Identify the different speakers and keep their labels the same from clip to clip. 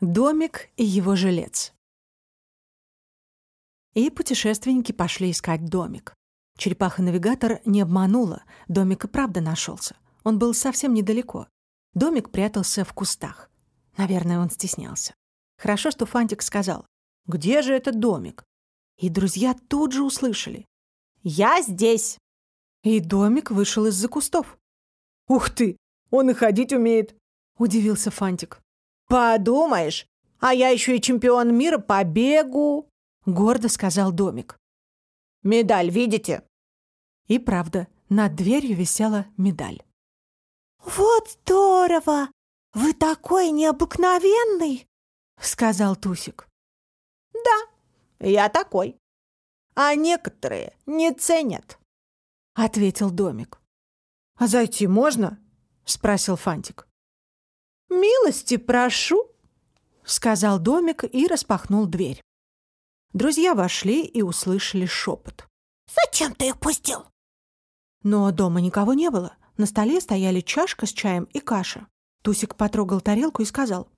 Speaker 1: Домик и его жилец. И путешественники пошли искать домик. Черепаха-навигатор не обманула, домик и правда нашелся. Он был совсем недалеко. Домик прятался в кустах. Наверное, он стеснялся. Хорошо, что Фантик сказал, «Где же этот домик?» И друзья тут же услышали. «Я здесь!» И домик вышел из-за кустов.
Speaker 2: «Ух ты! Он и ходить умеет!»
Speaker 1: — удивился Фантик.
Speaker 2: «Подумаешь, а я еще и чемпион мира по бегу!»
Speaker 1: — гордо сказал домик.
Speaker 2: «Медаль видите?»
Speaker 1: И правда, над дверью висела медаль.
Speaker 3: «Вот здорово! Вы такой необыкновенный!»
Speaker 1: — сказал Тусик.
Speaker 2: «Да, я такой. А некоторые не ценят», —
Speaker 1: ответил домик.
Speaker 2: «А зайти можно?»
Speaker 1: — спросил Фантик.
Speaker 2: «Милости прошу», —
Speaker 1: сказал домик и распахнул дверь. Друзья вошли и услышали шепот.
Speaker 3: «Зачем ты их пустил?»
Speaker 1: Но дома никого не было. На столе стояли чашка с чаем и каша. Тусик потрогал тарелку и сказал.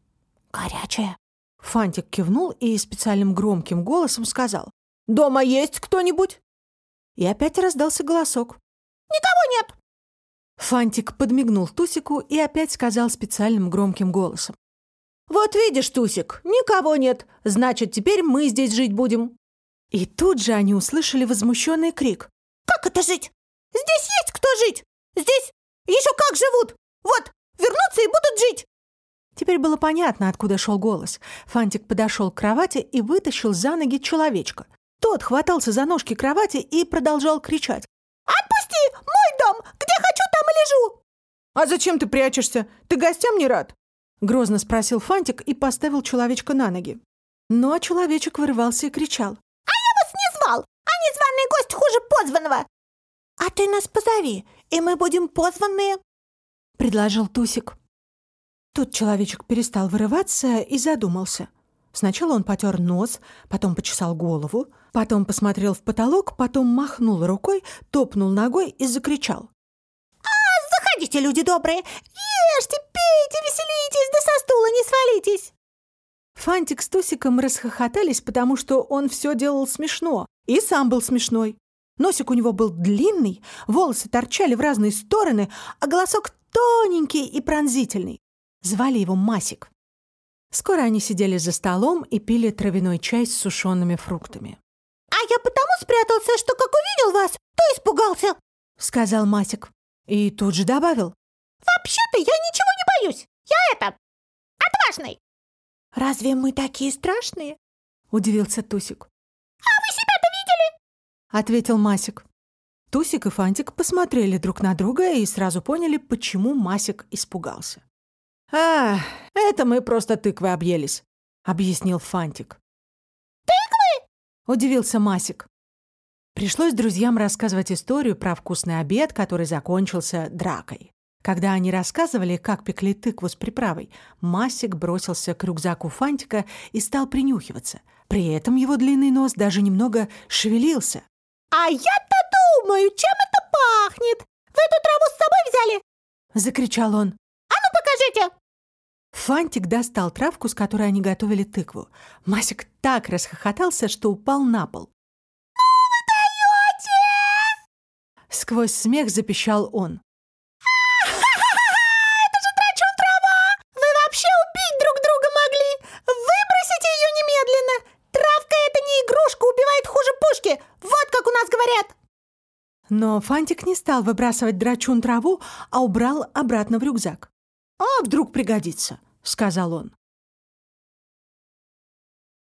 Speaker 3: «Горячая».
Speaker 1: Фантик кивнул и специальным громким голосом сказал.
Speaker 2: «Дома есть кто-нибудь?»
Speaker 1: И опять раздался голосок.
Speaker 3: «Никого нет!»
Speaker 1: Фантик подмигнул Тусику и опять сказал специальным громким голосом.
Speaker 2: «Вот видишь, Тусик, никого нет. Значит, теперь мы здесь жить будем».
Speaker 1: И тут же они услышали возмущенный крик.
Speaker 3: «Как это жить? Здесь есть кто жить? Здесь еще как живут? Вот, вернутся и будут жить!»
Speaker 1: Теперь было понятно, откуда шел голос. Фантик подошел к кровати и вытащил за ноги человечка. Тот хватался за ножки кровати и продолжал кричать.
Speaker 3: «Отпусти! Лежу!»
Speaker 2: «А зачем ты прячешься? Ты гостям не рад?»
Speaker 1: Грозно спросил Фантик и поставил человечка на ноги. Но человечек вырывался и кричал.
Speaker 3: «А я вас не звал! А незваный гость хуже позванного! А ты нас позови, и мы будем позванные!»
Speaker 1: Предложил Тусик. Тут человечек перестал вырываться и задумался. Сначала он потер нос, потом почесал голову, потом посмотрел в потолок, потом махнул рукой, топнул ногой и закричал.
Speaker 3: «А, заходите, люди добрые! Ешьте, пейте, веселитесь, да со стула не свалитесь!»
Speaker 1: Фантик с Тусиком расхохотались, потому что он все делал смешно, и сам был смешной. Носик у него был длинный, волосы торчали в разные стороны, а голосок тоненький и пронзительный. Звали его Масик. Скоро они сидели за столом и пили травяной чай с сушеными фруктами.
Speaker 3: «А я потому спрятался, что как увидел вас, то испугался», —
Speaker 1: сказал Масик. И тут же добавил.
Speaker 3: «Вообще-то я ничего не боюсь. Я это... отважный».
Speaker 1: «Разве мы такие страшные?» — удивился Тусик.
Speaker 3: «А вы себя-то видели?»
Speaker 1: — ответил Масик. Тусик и Фантик посмотрели друг на друга и сразу поняли, почему Масик испугался.
Speaker 2: «А, это мы просто тыквы объелись», — объяснил Фантик.
Speaker 3: «Тыквы?»
Speaker 1: — удивился Масик. Пришлось друзьям рассказывать историю про вкусный обед, который закончился дракой. Когда они рассказывали, как пекли тыкву с приправой, Масик бросился к рюкзаку Фантика и стал принюхиваться. При этом его длинный нос даже немного шевелился.
Speaker 3: «А я-то думаю, чем это пахнет? Вы эту траву с собой взяли?»
Speaker 1: — закричал он.
Speaker 3: «А ну покажите!»
Speaker 1: Фантик достал травку, с которой они готовили тыкву. Масик так расхохотался, что упал на пол. Сквозь смех запищал он.
Speaker 3: «Это же драчун трава! Вы вообще убить друг друга могли! Выбросите ее немедленно! Травка — это не игрушка, убивает хуже пушки! Вот как у нас говорят!»
Speaker 1: Но Фантик не стал выбрасывать драчун траву, а убрал обратно в рюкзак. «А вдруг пригодится?» — сказал он.